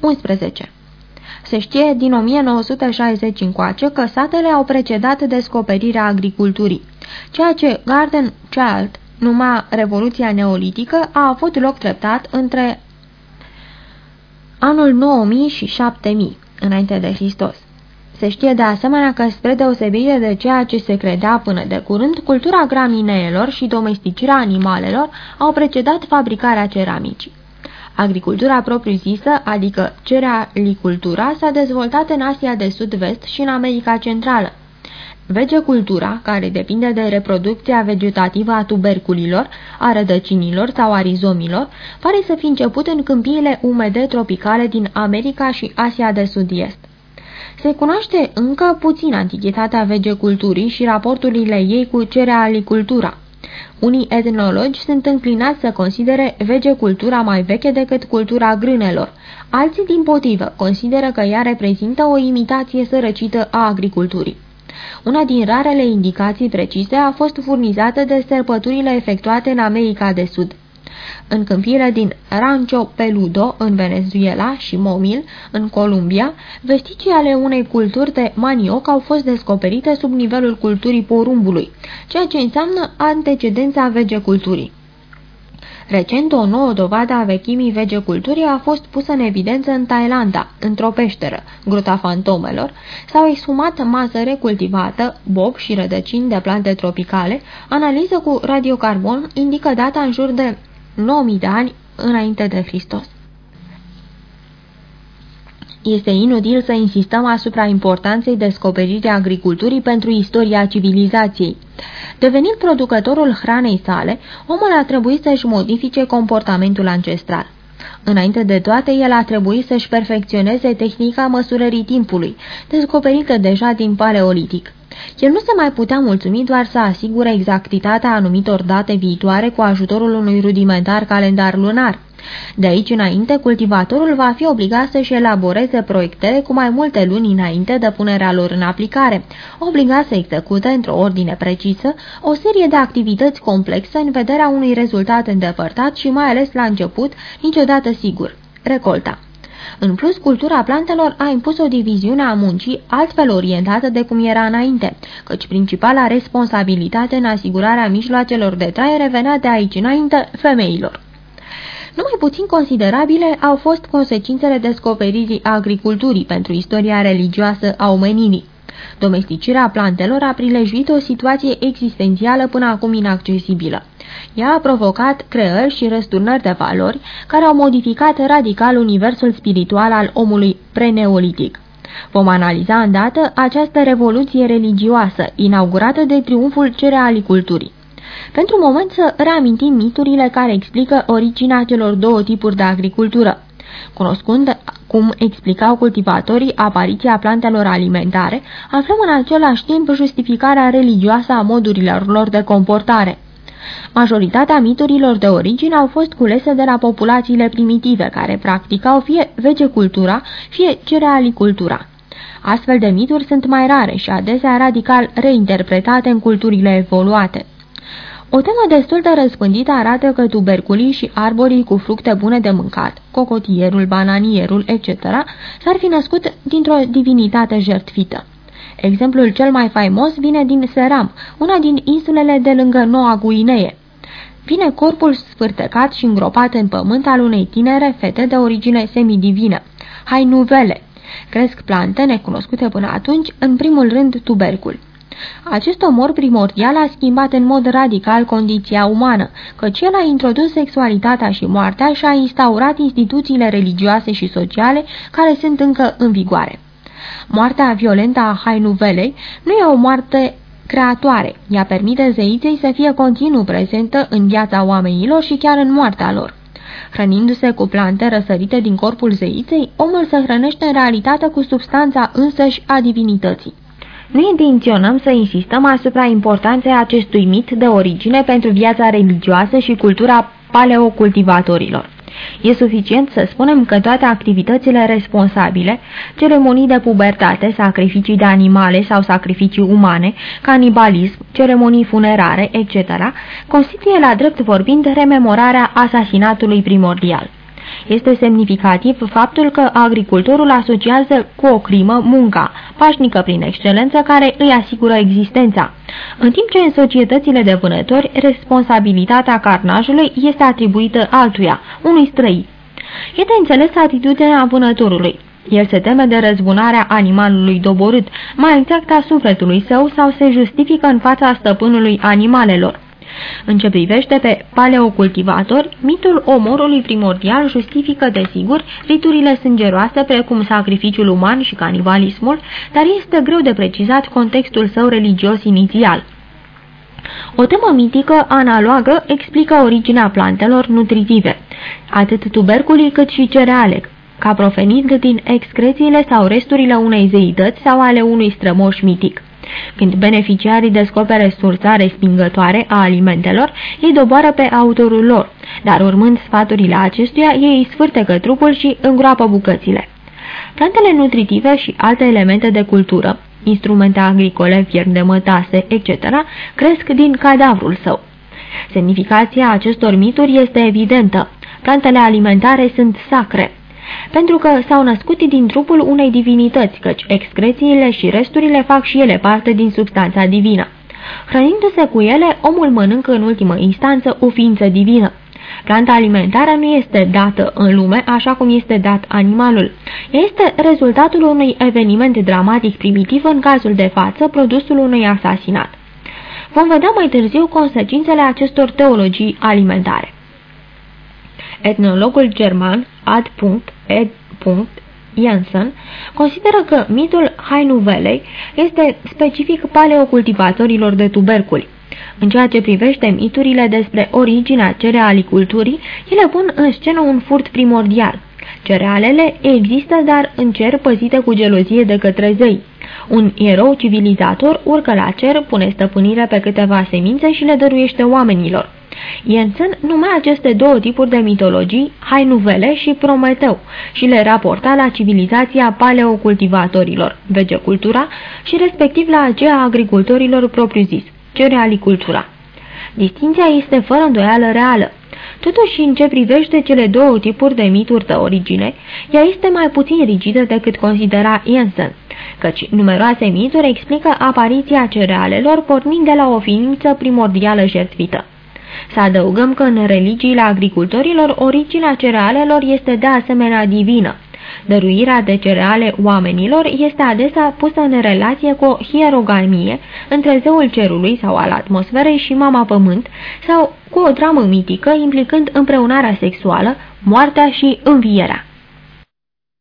11. Se știe din 1960 încoace că satele au precedat descoperirea agriculturii. Ceea ce Garden Child numea Revoluția Neolitică a avut loc treptat între anul 9000 și 7000 înainte de Hristos. Se știe de asemenea că, spre deosebire de ceea ce se credea până de curând, cultura gramineelor și domesticirea animalelor au precedat fabricarea ceramicii. Agricultura propriu-zisă, adică cerealicultura, s-a dezvoltat în Asia de Sud-Vest și în America Centrală. Vegecultura, care depinde de reproducția vegetativă a tuberculilor, a rădăcinilor sau a rizomilor, pare să fi început în câmpiile umede tropicale din America și Asia de Sud-Est. Se cunoaște încă puțin antichitatea vegeculturii și raporturile ei cu cerealicultura. Unii etnologi sunt înclinați să considere vegecultura mai veche decât cultura grânelor. Alții, din potrivă, consideră că ea reprezintă o imitație sărăcită a agriculturii. Una din rarele indicații precise a fost furnizată de sărbăturile efectuate în America de Sud. În câmpiile din Rancho Peludo, în Venezuela, și Momil, în Columbia, vesticii ale unei culturi de manioc au fost descoperite sub nivelul culturii porumbului, ceea ce înseamnă antecedența vegeculturii. Recent, o nouă dovadă a vechimii vegeculturii a fost pusă în evidență în Thailanda, într-o peșteră, Gruta Fantomelor, s-au exhumat masă recultivată, bob și rădăcini de plante tropicale, analiză cu radiocarbon indică data în jur de 9000 de ani înainte de Hristos. Este inutil să insistăm asupra importanței descoperirii agriculturii pentru istoria civilizației. Devenind producătorul hranei sale, omul a trebuit să-și modifice comportamentul ancestral. Înainte de toate, el a trebuit să-și perfecționeze tehnica măsurării timpului, descoperită deja din paleolitic. El nu se mai putea mulțumi doar să asigure exactitatea anumitor date viitoare cu ajutorul unui rudimentar calendar lunar. De aici înainte, cultivatorul va fi obligat să-și elaboreze proiectele cu mai multe luni înainte de punerea lor în aplicare, obligat să execute, într-o ordine precisă, o serie de activități complexe în vederea unui rezultat îndepărtat și mai ales la început, niciodată sigur, recolta. În plus, cultura plantelor a impus o diviziune a muncii altfel orientată de cum era înainte, căci principala responsabilitate în asigurarea mijloacelor de trai revenea de aici înainte femeilor. Numai puțin considerabile au fost consecințele descoperirii agriculturii pentru istoria religioasă a omenirii. Domesticirea plantelor a prilejuit o situație existențială până acum inaccesibilă. Ea a provocat creări și răsturnări de valori care au modificat radical universul spiritual al omului preneolitic. Vom analiza îndată această revoluție religioasă, inaugurată de triumful cerealiculturii. Pentru moment să reamintim miturile care explică originea celor două tipuri de agricultură. Cunoscând cum explicau cultivatorii apariția plantelor alimentare, aflăm în același timp justificarea religioasă a modurilor lor de comportare. Majoritatea miturilor de origine au fost culese de la populațiile primitive, care practicau fie vegecultura, fie cerealicultura. Astfel de mituri sunt mai rare și adesea radical reinterpretate în culturile evoluate. O temă destul de răspândită arată că tuberculii și arborii cu fructe bune de mâncat, cocotierul, bananierul, etc., s-ar fi născut dintr-o divinitate jertfită. Exemplul cel mai faimos vine din Seram, una din insulele de lângă Noua Guinee. Vine corpul sfârtecat și îngropat în pământ al unei tinere fete de origine semidivină, hainuvele. Cresc plante necunoscute până atunci, în primul rând tubercul. Acest omor primordial a schimbat în mod radical condiția umană, căci el a introdus sexualitatea și moartea și a instaurat instituțiile religioase și sociale care sunt încă în vigoare. Moartea violentă a Hainuvelei nu e o moarte creatoare. Ea permite zeiței să fie continuu prezentă în viața oamenilor și chiar în moartea lor. Hrănindu-se cu plante răsărite din corpul zeiței, omul se hrănește în realitate cu substanța însăși a divinității. Nu intenționăm să insistăm asupra importanței acestui mit de origine pentru viața religioasă și cultura paleocultivatorilor. E suficient să spunem că toate activitățile responsabile, ceremonii de pubertate, sacrificii de animale sau sacrificii umane, canibalism, ceremonii funerare, etc., constituie la drept vorbind rememorarea asasinatului primordial. Este semnificativ faptul că agricultorul asociază cu o crimă munca, pașnică prin excelență, care îi asigură existența. În timp ce în societățile de vânători, responsabilitatea carnajului este atribuită altuia, unui străin. E de înțeles atitudinea vânătorului. El se teme de răzbunarea animalului doborât, mai exact a sufletului său sau se justifică în fața stăpânului animalelor. În ce privește pe paleocultivator, mitul omorului primordial justifică, desigur, riturile sângeroase precum sacrificiul uman și canibalismul, dar este greu de precizat contextul său religios inițial. O temă mitică analogă explică originea plantelor nutritive, atât tuberculii cât și cereale, ca profenind din excrețiile sau resturile unei zeități sau ale unui strămoș mitic. Când beneficiarii descoperă sursa respingătoare a alimentelor, ei doboară pe autorul lor, dar urmând sfaturile acestuia, ei sfârtecă trupul și îngroapă bucățile. Plantele nutritive și alte elemente de cultură, instrumente agricole, fier de mătase, etc., cresc din cadavrul său. Semnificația acestor mituri este evidentă. Plantele alimentare sunt sacre pentru că s-au născut din trupul unei divinități, căci excrețiile și resturile fac și ele parte din substanța divină. Hrănindu-se cu ele, omul mănâncă în ultimă instanță o ființă divină. Planta alimentară nu este dată în lume așa cum este dat animalul. Este rezultatul unui eveniment dramatic primitiv în cazul de față, produsul unui asasinat. Vom vedea mai târziu consecințele acestor teologii alimentare. Etnologul german Ad. Ed. Jensen consideră că mitul Hainuvelei este specific paleocultivatorilor de tuberculi. În ceea ce privește miturile despre originea cerealiculturii, ele pun în scenă un furt primordial. Cerealele există, dar în cer păzite cu gelozie de către zei. Un erou civilizator urcă la cer, pune stăpânire pe câteva semințe și le dăruiește oamenilor. Jensen numea aceste două tipuri de mitologii, Hainuvele și Prometeu, și le raporta la civilizația paleocultivatorilor, vegecultura, și respectiv la aceea agricultorilor propriu-zis, cerealicultura. Distinția este fără îndoială reală. Totuși, în ce privește cele două tipuri de mituri de origine, ea este mai puțin rigidă decât considera Jensen, căci numeroase mituri explică apariția cerealelor pornind de la o ființă primordială jertfită. Să adăugăm că în religiile agricultorilor originea cerealelor este de asemenea divină. Dăruirea de cereale oamenilor este adesea pusă în relație cu o hierogamie între zeul cerului sau al atmosferei și mama pământ sau cu o dramă mitică implicând împreunarea sexuală, moartea și învierea.